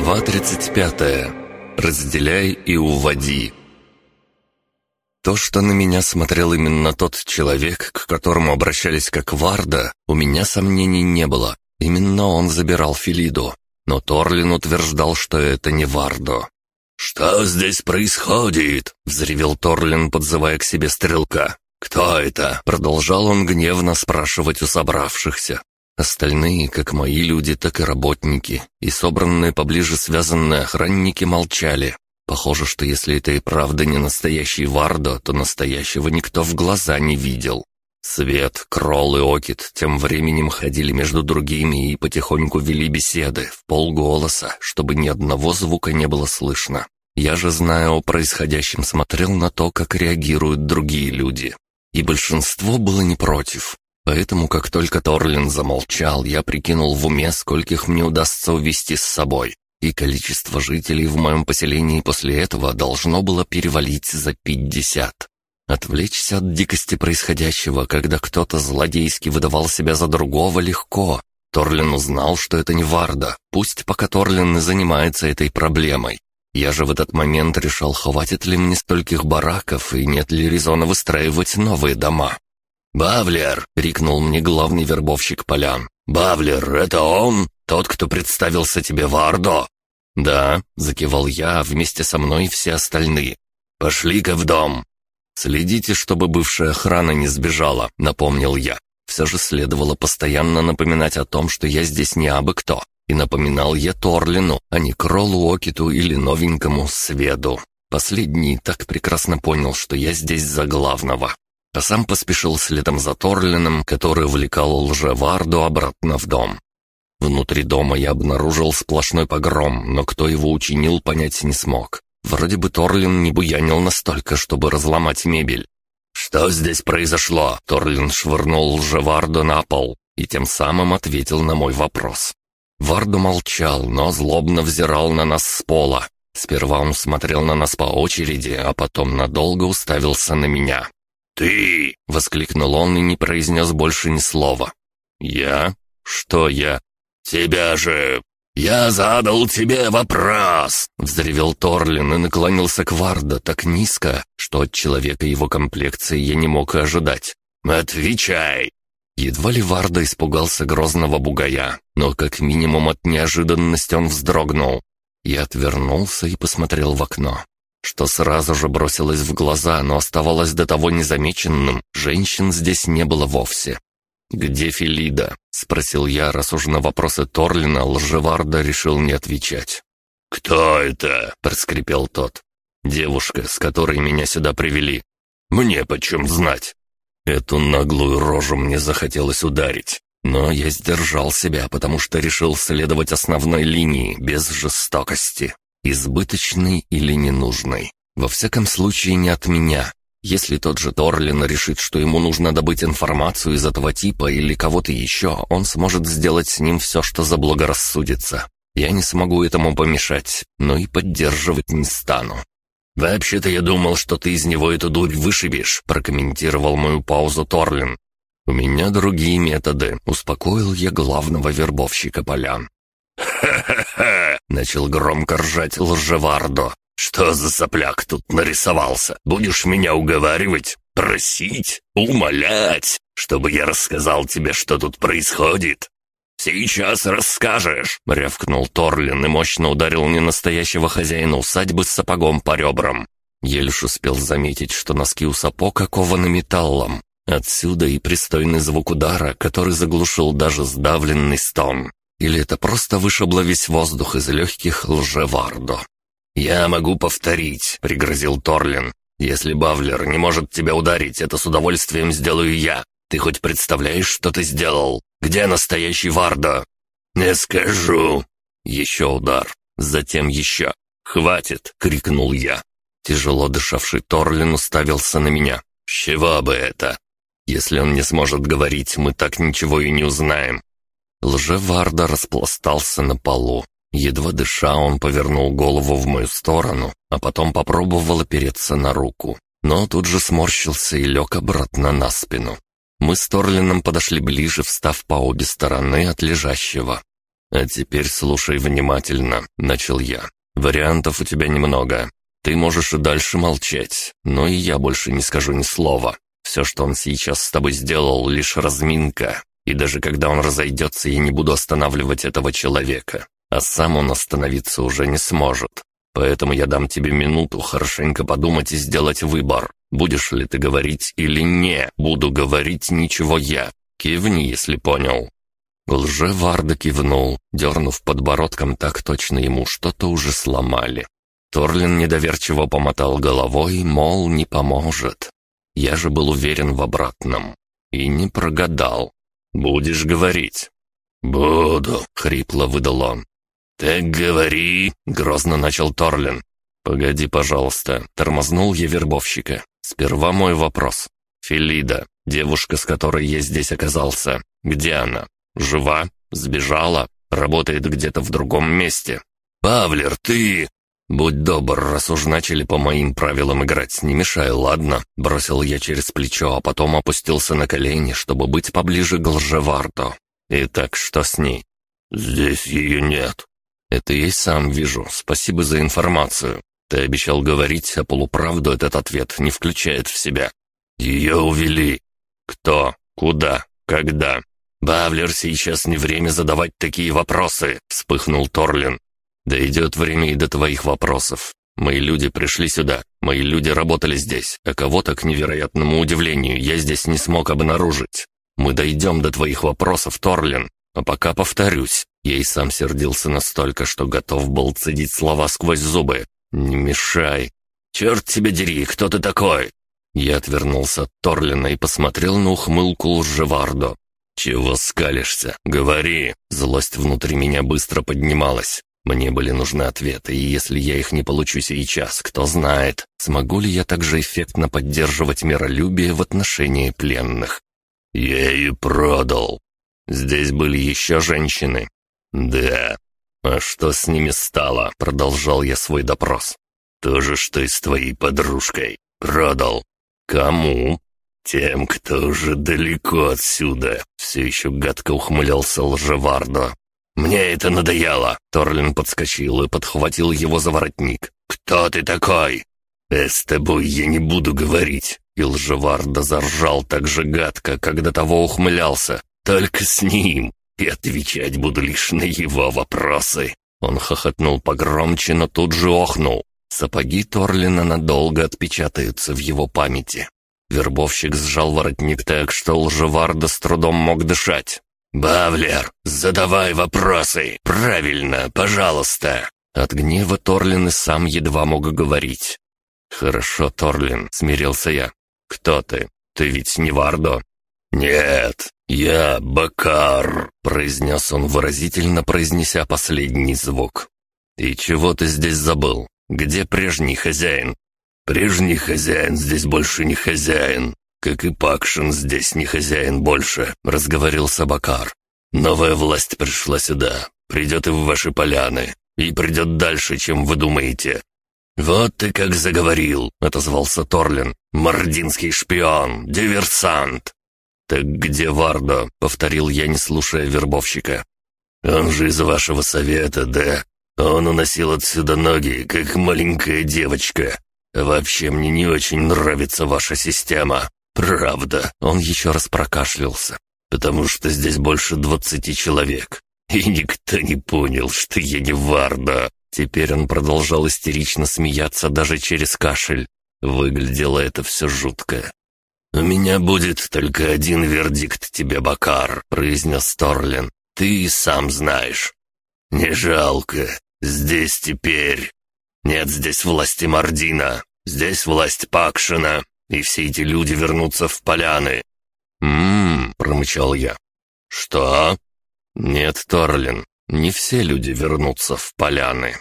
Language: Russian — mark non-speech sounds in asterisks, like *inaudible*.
Глава 35. Разделяй и уводи. То, что на меня смотрел именно тот человек, к которому обращались как Варда, у меня сомнений не было. Именно он забирал Филиду. Но Торлин утверждал, что это не Вардо. «Что здесь происходит?» — взревел Торлин, подзывая к себе стрелка. «Кто это?» — продолжал он гневно спрашивать у собравшихся. Остальные, как мои люди, так и работники, и собранные поближе связанные охранники молчали. Похоже, что если это и правда не настоящий Вардо, то настоящего никто в глаза не видел. Свет, Кролл и Окит тем временем ходили между другими и потихоньку вели беседы, в полголоса, чтобы ни одного звука не было слышно. Я же, зная о происходящем, смотрел на то, как реагируют другие люди. И большинство было не против. Поэтому, как только Торлин замолчал, я прикинул в уме, скольких мне удастся увести с собой. И количество жителей в моем поселении после этого должно было перевалить за пятьдесят. Отвлечься от дикости происходящего, когда кто-то злодейски выдавал себя за другого, легко. Торлин узнал, что это не Варда, пусть пока Торлин и занимается этой проблемой. Я же в этот момент решал, хватит ли мне стольких бараков и нет ли резона выстраивать новые дома. «Бавлер!» — крикнул мне главный вербовщик полян. «Бавлер, это он? Тот, кто представился тебе Вардо?» «Да», — закивал я, вместе со мной все остальные. «Пошли-ка в дом». «Следите, чтобы бывшая охрана не сбежала», — напомнил я. Все же следовало постоянно напоминать о том, что я здесь не абы кто. И напоминал я Торлину, а не Кроллу Окиту или новенькому Сведу. Последний так прекрасно понял, что я здесь за главного а сам поспешил следом за Торлином, который увлекал лжеварду обратно в дом. Внутри дома я обнаружил сплошной погром, но кто его учинил, понять не смог. Вроде бы Торлин не буянил настолько, чтобы разломать мебель. «Что здесь произошло?» Торлин швырнул лжеварду на пол и тем самым ответил на мой вопрос. Варду молчал, но злобно взирал на нас с пола. Сперва он смотрел на нас по очереди, а потом надолго уставился на меня. «Ты!» — воскликнул он и не произнес больше ни слова. «Я? Что я?» «Тебя же! Я задал тебе вопрос!» — взревел Торлин и наклонился к Варда так низко, что от человека его комплекции я не мог и ожидать. «Отвечай!» Едва ли Варда испугался грозного бугая, но как минимум от неожиданности он вздрогнул. Я отвернулся и посмотрел в окно что сразу же бросилось в глаза, но оставалось до того незамеченным, женщин здесь не было вовсе. «Где Филида?» — спросил я, раз уж на вопросы Торлина лжеварда решил не отвечать. «Кто это?» — проскрипел тот. «Девушка, с которой меня сюда привели. Мне почем знать?» Эту наглую рожу мне захотелось ударить. Но я сдержал себя, потому что решил следовать основной линии, без жестокости. Избыточный или ненужный. Во всяком случае, не от меня. Если тот же Торлин решит, что ему нужно добыть информацию из этого типа или кого-то еще, он сможет сделать с ним все, что заблагорассудится. Я не смогу этому помешать, но и поддерживать не стану. «Вообще-то я думал, что ты из него эту дурь вышибешь», прокомментировал мою паузу Торлин. «У меня другие методы», — успокоил я главного вербовщика полян. «Ха-ха-ха!» *laughs* — начал громко ржать лжевардо. «Что за сопляк тут нарисовался? Будешь меня уговаривать? Просить? Умолять? Чтобы я рассказал тебе, что тут происходит?» «Сейчас расскажешь!» — рявкнул Торлин и мощно ударил ненастоящего хозяина усадьбы с сапогом по ребрам. Елиш успел заметить, что носки у сапог окованы металлом. Отсюда и пристойный звук удара, который заглушил даже сдавленный стон. Или это просто вышибло весь воздух из легких лжевардо? «Я могу повторить», — пригрозил Торлин. «Если Бавлер не может тебя ударить, это с удовольствием сделаю я. Ты хоть представляешь, что ты сделал? Где настоящий Вардо?» «Не скажу». Еще удар. Затем еще. «Хватит!» — крикнул я. Тяжело дышавший Торлин уставился на меня. «С чего бы это? Если он не сможет говорить, мы так ничего и не узнаем. Лжеварда распластался на полу. Едва дыша, он повернул голову в мою сторону, а потом попробовал опереться на руку. Но тут же сморщился и лег обратно на спину. Мы с Торлином подошли ближе, встав по обе стороны от лежащего. «А теперь слушай внимательно», — начал я. «Вариантов у тебя немного. Ты можешь и дальше молчать, но и я больше не скажу ни слова. Все, что он сейчас с тобой сделал, лишь разминка. И даже когда он разойдется, я не буду останавливать этого человека. А сам он остановиться уже не сможет. Поэтому я дам тебе минуту хорошенько подумать и сделать выбор. Будешь ли ты говорить или не буду говорить ничего я. Кивни, если понял». Лжеварда кивнул, дернув подбородком так точно ему что-то уже сломали. Торлин недоверчиво помотал головой, мол, не поможет. Я же был уверен в обратном. И не прогадал. «Будешь говорить?» «Буду», — хрипло выдал он. «Так говори», — грозно начал Торлин. «Погоди, пожалуйста», — тормознул я вербовщика. «Сперва мой вопрос. Филида, девушка, с которой я здесь оказался, где она? Жива? Сбежала? Работает где-то в другом месте?» «Павлер, ты...» «Будь добр, раз уж начали по моим правилам играть, не мешай, ладно?» Бросил я через плечо, а потом опустился на колени, чтобы быть поближе к лжеварту. «Итак, что с ней?» «Здесь ее нет». «Это я и сам вижу. Спасибо за информацию. Ты обещал говорить, а полуправду этот ответ не включает в себя». «Ее увели». «Кто? Куда? Когда?» «Бавлер, сейчас не время задавать такие вопросы», — вспыхнул Торлин. Да идет время и до твоих вопросов. Мои люди пришли сюда, мои люди работали здесь, а кого-то, к невероятному удивлению, я здесь не смог обнаружить. Мы дойдем до твоих вопросов, Торлин. А пока повторюсь, я и сам сердился настолько, что готов был цедить слова сквозь зубы. «Не мешай!» «Черт тебя дери, кто ты такой?» Я отвернулся от Торлина и посмотрел на ухмылку лжеварду. «Чего скалишься? Говори!» Злость внутри меня быстро поднималась. Мне были нужны ответы, и если я их не получу сейчас, кто знает, смогу ли я также эффектно поддерживать миролюбие в отношении пленных. Я ее продал. Здесь были еще женщины. Да. А что с ними стало? Продолжал я свой допрос. То же, что и с твоей подружкой. Продал. Кому? Тем, кто уже далеко отсюда. Все еще гадко ухмылялся лжевардо. «Мне это надоело!» Торлин подскочил и подхватил его за воротник. «Кто ты такой?» «Э, с тобой я не буду говорить!» И лжеварда заржал так же гадко, когда того ухмылялся. «Только с ним! И отвечать буду лишь на его вопросы!» Он хохотнул погромче, но тут же охнул. Сапоги Торлина надолго отпечатаются в его памяти. Вербовщик сжал воротник так, что лжеварда с трудом мог дышать. «Бавлер, задавай вопросы! Правильно, пожалуйста!» От гнева Торлин и сам едва мог говорить. «Хорошо, Торлин», — смирился я. «Кто ты? Ты ведь не Вардо?» «Нет, я Бакар», — произнес он выразительно, произнеся последний звук. «И чего ты здесь забыл? Где прежний хозяин?» «Прежний хозяин здесь больше не хозяин. «Как и Пакшин здесь не хозяин больше», — разговорил Сабакар. «Новая власть пришла сюда, придет и в ваши поляны, и придет дальше, чем вы думаете». «Вот ты как заговорил», — отозвался Торлин. «Мординский шпион, диверсант». «Так где Вардо?» — повторил я, не слушая вербовщика. «Он же из вашего совета, да? Он уносил отсюда ноги, как маленькая девочка. Вообще мне не очень нравится ваша система. «Правда», — он еще раз прокашлялся, «потому что здесь больше двадцати человек, и никто не понял, что я не Варда». Теперь он продолжал истерично смеяться даже через кашель. Выглядело это все жутко. «У меня будет только один вердикт тебе, Бакар», — произнес Торлин. «Ты сам знаешь». «Не жалко. Здесь теперь...» «Нет здесь власти Мардина. Здесь власть Пакшина и все эти люди вернутся в поляны». «М-м-м», промычал я. «Что?» «Нет, Торлин, не все люди вернутся в поляны.